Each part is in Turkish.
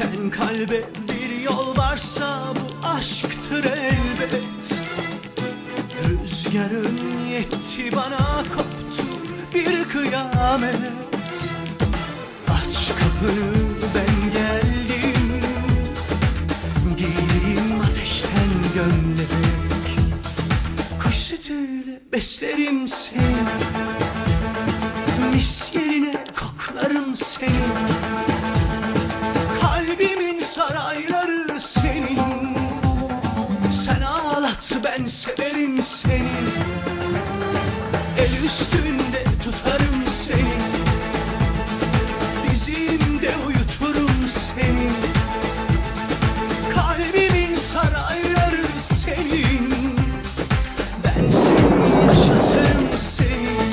Biten kalbe bir yol varsa bu aşktır elbet. Rüzgarın yetti bana koptu bir kıyamet. Aç kapını ben geldim. Giyeyim ateşten gömlek. Kuş sütüyle beslerim seni. Mis yerine koklarım seni ben severim seni. El üstünde tutarım seni. Dizimde uyuturum seni. Kalbimin sarayları senin. Ben seni yaşatırım seni.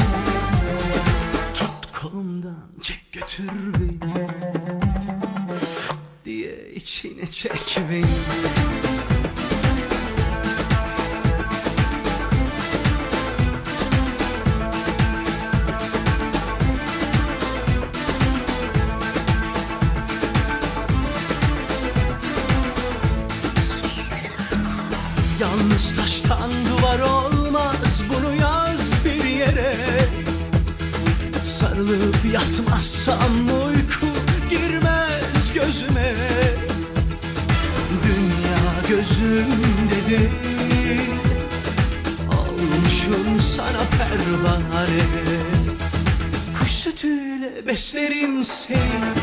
Tut kolumdan çek götür beni. Diye içine çek beni Yalnız taştan duvar olmaz bunu yaz bir yere. Sarılıp yatmazsam uyku girmez gözüme. Dünya gözümde değil Olmuşum sana pervane. Kuş sütüyle beslerim seni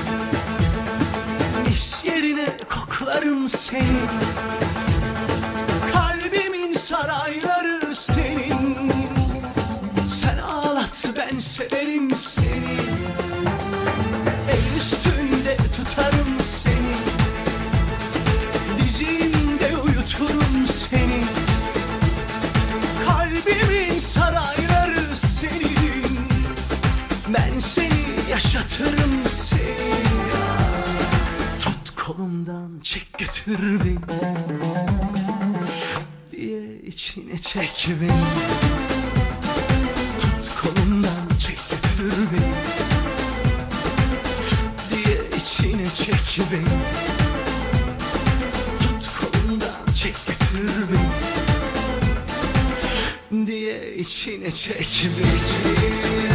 Mis yerine koklarım seni ben severim seni. El üstünde tutarım seni. Dizimde uyuturum seni. Kalbimin sarayları senin. Ben seni yaşatırım seni. Tut kolumdan çek götür beni. Diye içine çek beni beni Tut kolumdan çek götür beni diye içine çek beni